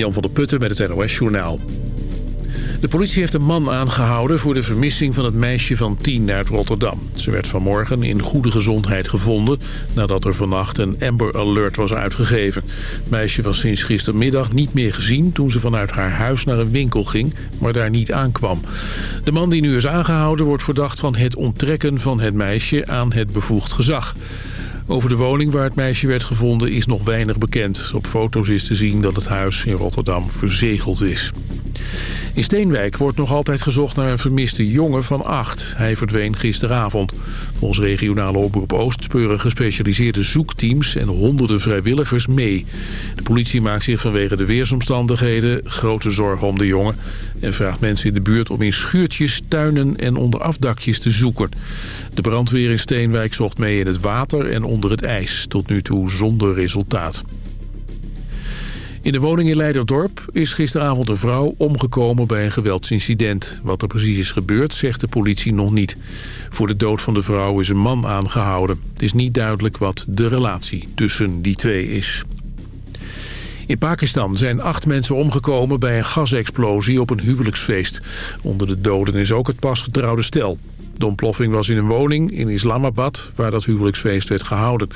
Jan van der Putten met het NOS Journaal. De politie heeft een man aangehouden voor de vermissing van het meisje van 10 uit Rotterdam. Ze werd vanmorgen in goede gezondheid gevonden nadat er vannacht een Amber Alert was uitgegeven. Het meisje was sinds gistermiddag niet meer gezien toen ze vanuit haar huis naar een winkel ging, maar daar niet aankwam. De man die nu is aangehouden wordt verdacht van het onttrekken van het meisje aan het bevoegd gezag. Over de woning waar het meisje werd gevonden is nog weinig bekend. Op foto's is te zien dat het huis in Rotterdam verzegeld is. In Steenwijk wordt nog altijd gezocht naar een vermiste jongen van acht. Hij verdween gisteravond. Volgens regionale oproep Oost speuren gespecialiseerde zoekteams en honderden vrijwilligers mee. De politie maakt zich vanwege de weersomstandigheden grote zorgen om de jongen... en vraagt mensen in de buurt om in schuurtjes, tuinen en onder afdakjes te zoeken. De brandweer in Steenwijk zocht mee in het water en onder het ijs, tot nu toe zonder resultaat. In de woning in Leiderdorp is gisteravond een vrouw omgekomen bij een geweldsincident. Wat er precies is gebeurd, zegt de politie nog niet. Voor de dood van de vrouw is een man aangehouden. Het is niet duidelijk wat de relatie tussen die twee is. In Pakistan zijn acht mensen omgekomen bij een gasexplosie op een huwelijksfeest. Onder de doden is ook het pasgetrouwde stel. De ontploffing was in een woning in Islamabad waar dat huwelijksfeest werd gehouden.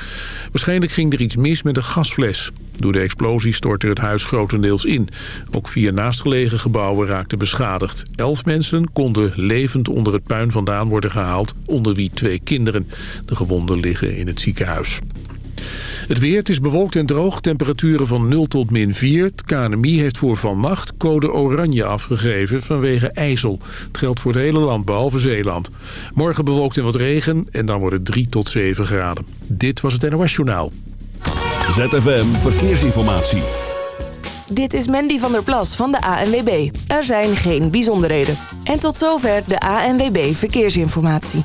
Waarschijnlijk ging er iets mis met een gasfles. Door de explosie stortte het huis grotendeels in. Ook vier naastgelegen gebouwen raakten beschadigd. Elf mensen konden levend onder het puin vandaan worden gehaald, onder wie twee kinderen. De gewonden liggen in het ziekenhuis. Het weer, het is bewolkt en droog. Temperaturen van 0 tot min 4. Het KNMI heeft voor vannacht code oranje afgegeven vanwege ijzel. Het geldt voor het hele land, behalve Zeeland. Morgen bewolkt en wat regen en dan wordt het 3 tot 7 graden. Dit was het NOS Journaal. ZFM Verkeersinformatie. Dit is Mandy van der Plas van de ANWB. Er zijn geen bijzonderheden. En tot zover de ANWB Verkeersinformatie.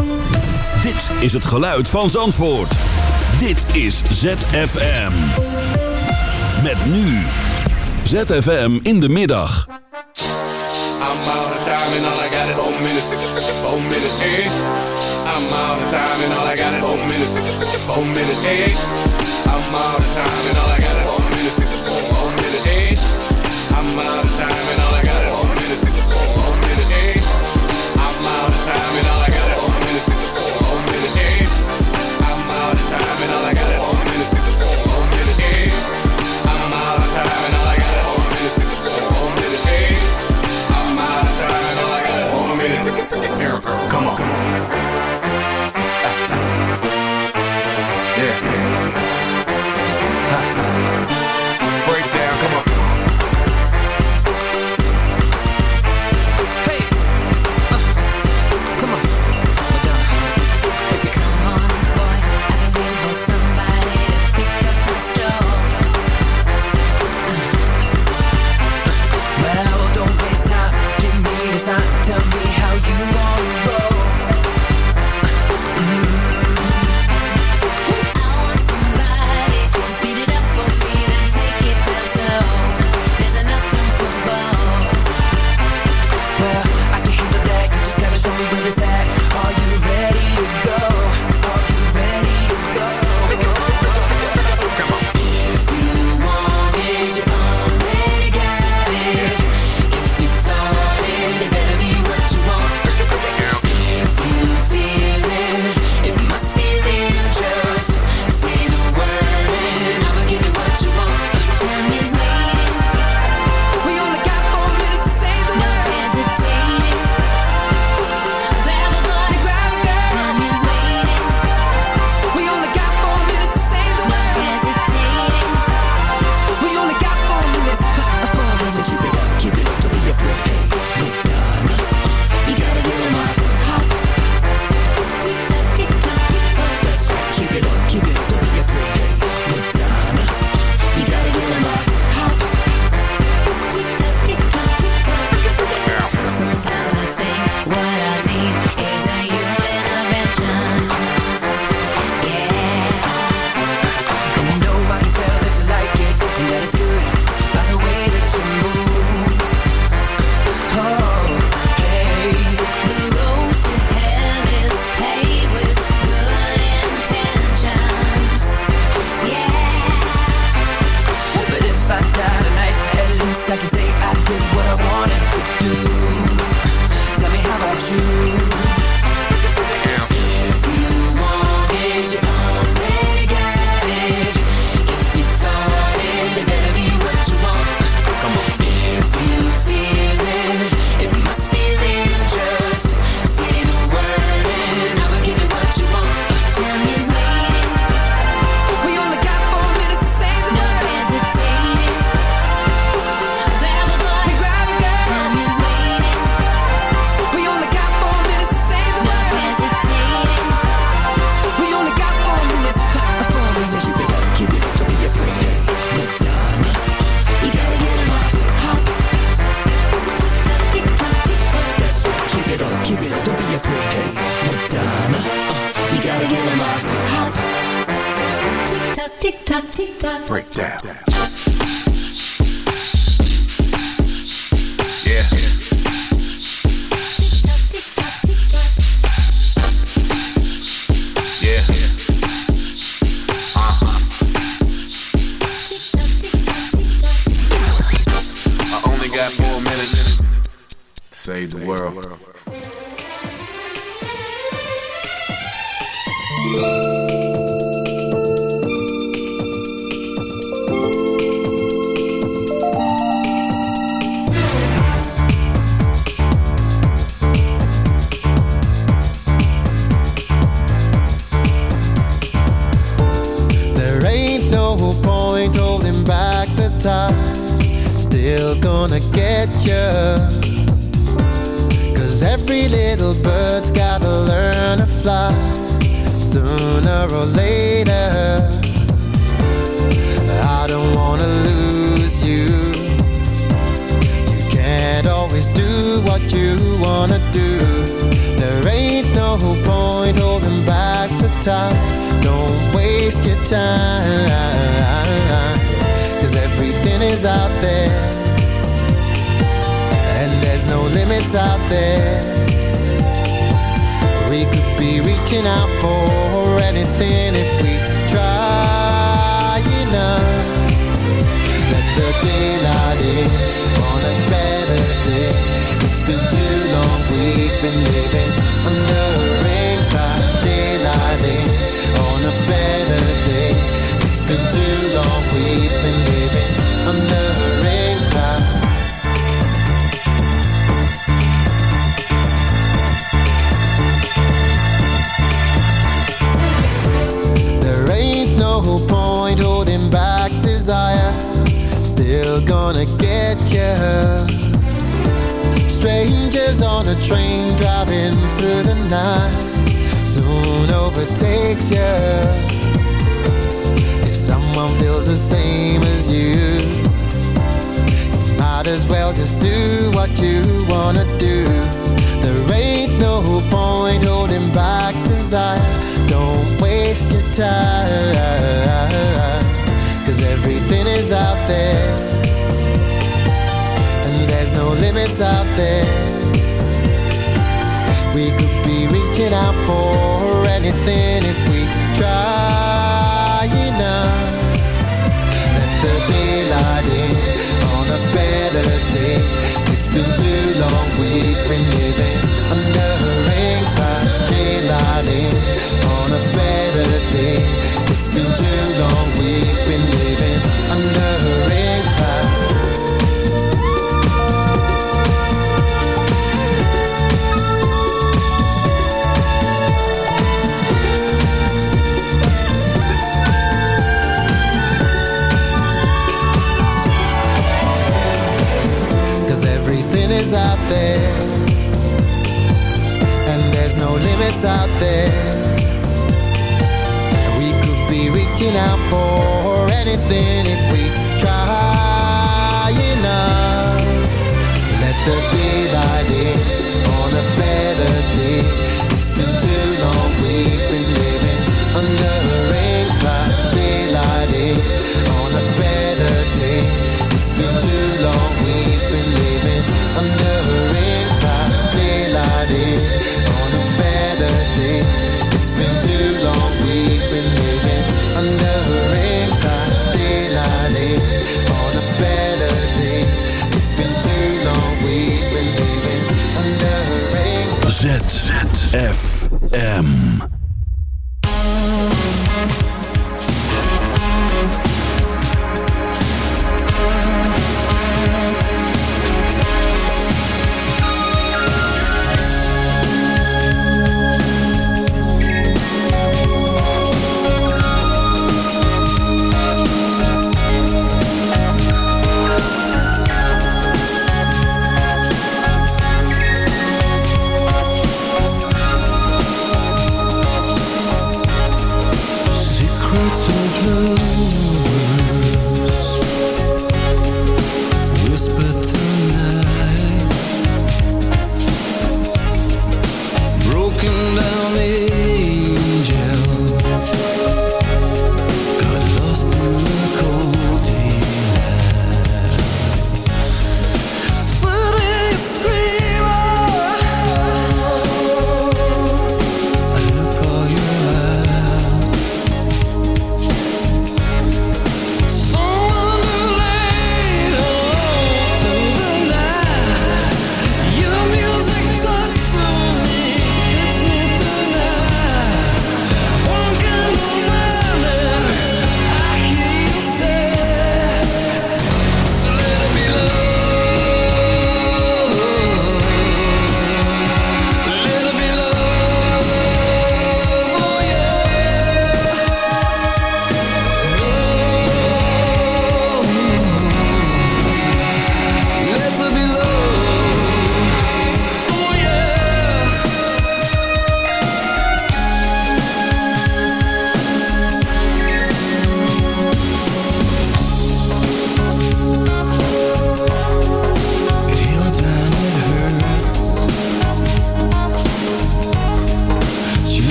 Dit is het geluid van Zandvoort. Dit is ZFM. Met nu. ZFM in de middag. I'm out of time and all I got is four minutes. Four minutes, hey. I'm out of time and all I got is four minutes. Four minutes, hey. I'm out of time and all I got is four minutes.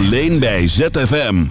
Alleen bij ZFM.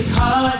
It's hard.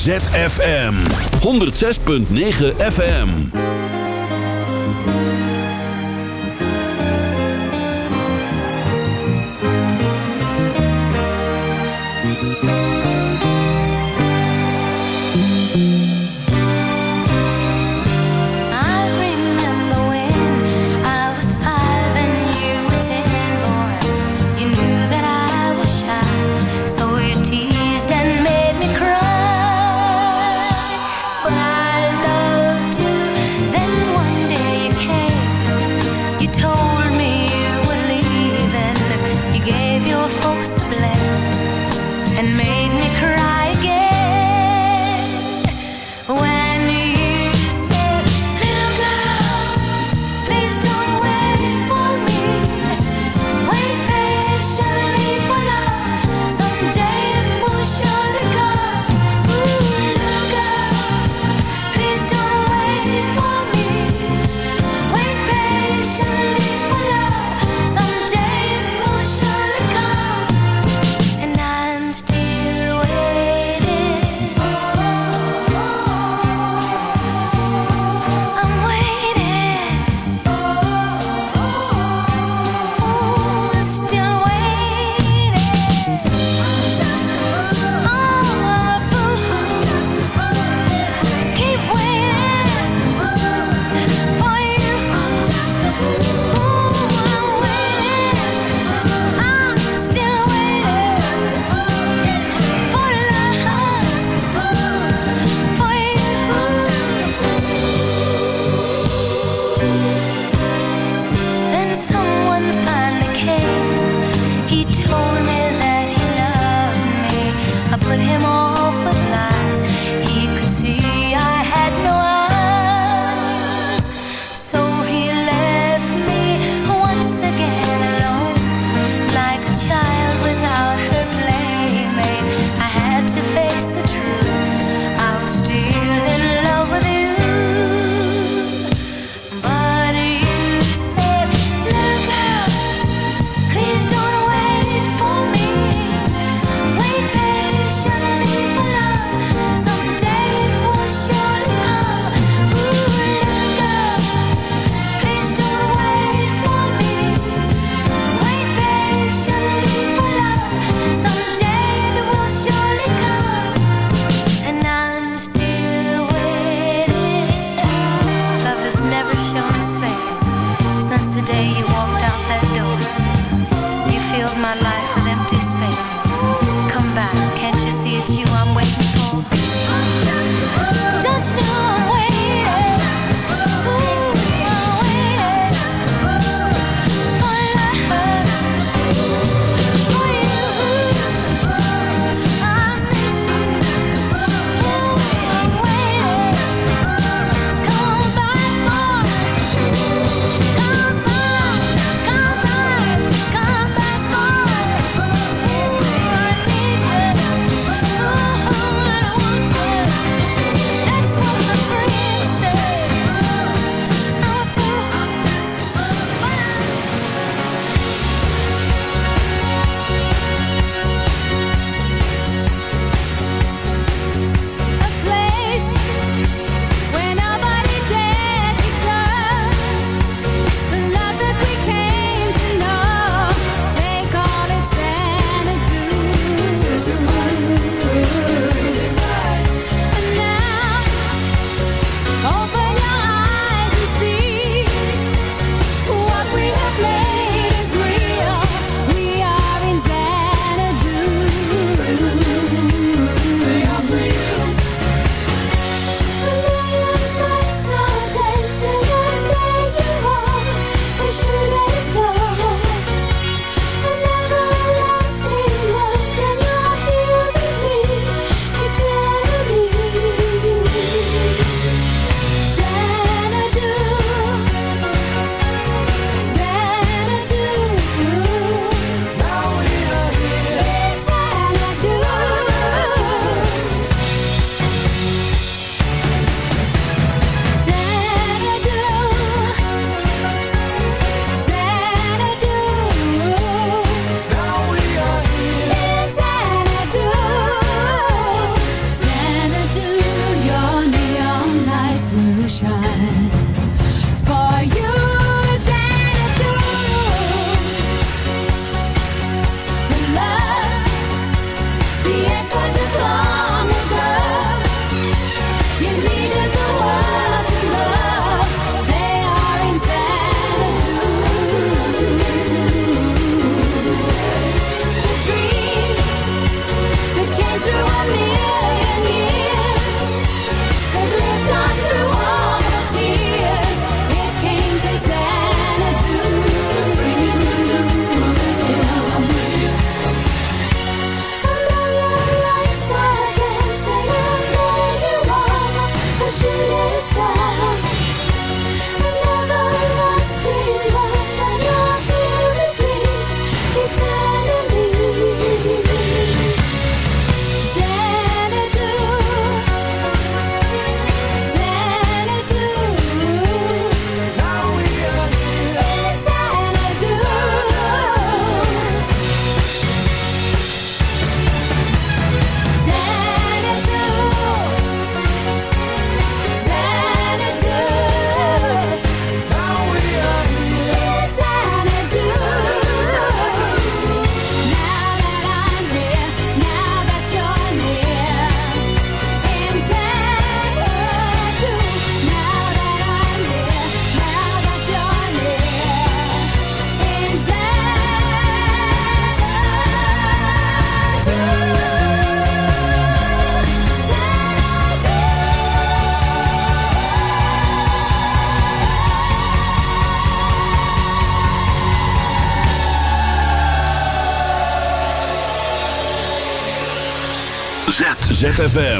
ZFM. 106.9 FM ZFM.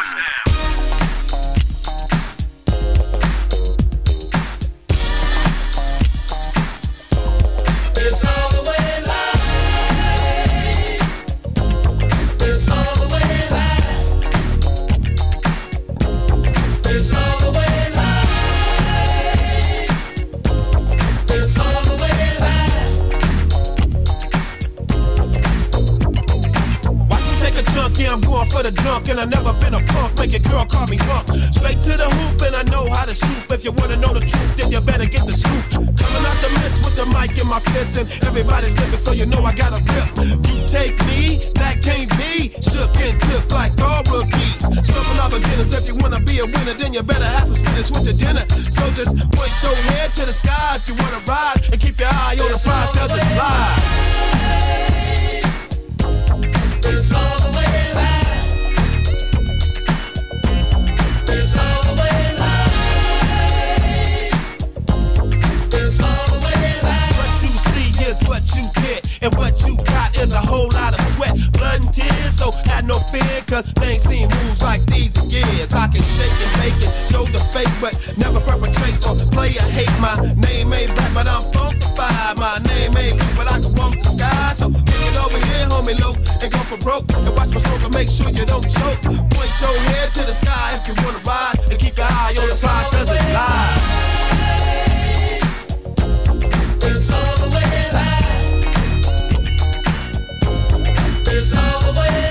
winners. If you wanna be a winner, then you better have some spinach with your dinner. So just point your head to the sky if you wanna ride, and keep your eye on the prize, cause it's live. And what you got is a whole lot of sweat, blood and tears. So had no fear, cause they ain't seen moves like these in years. I can shake and bake and show the fake, but never perpetrate or play a hate. My name ain't black, but I'm funkified. My name ain't blue, but I can walk the sky. So bring it over here, homie, low, and go for broke. And watch my smoke and make sure you don't choke. Point your head to the sky if you wanna ride, and keep your eye on the side, cause it's live. is over.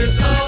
It's all.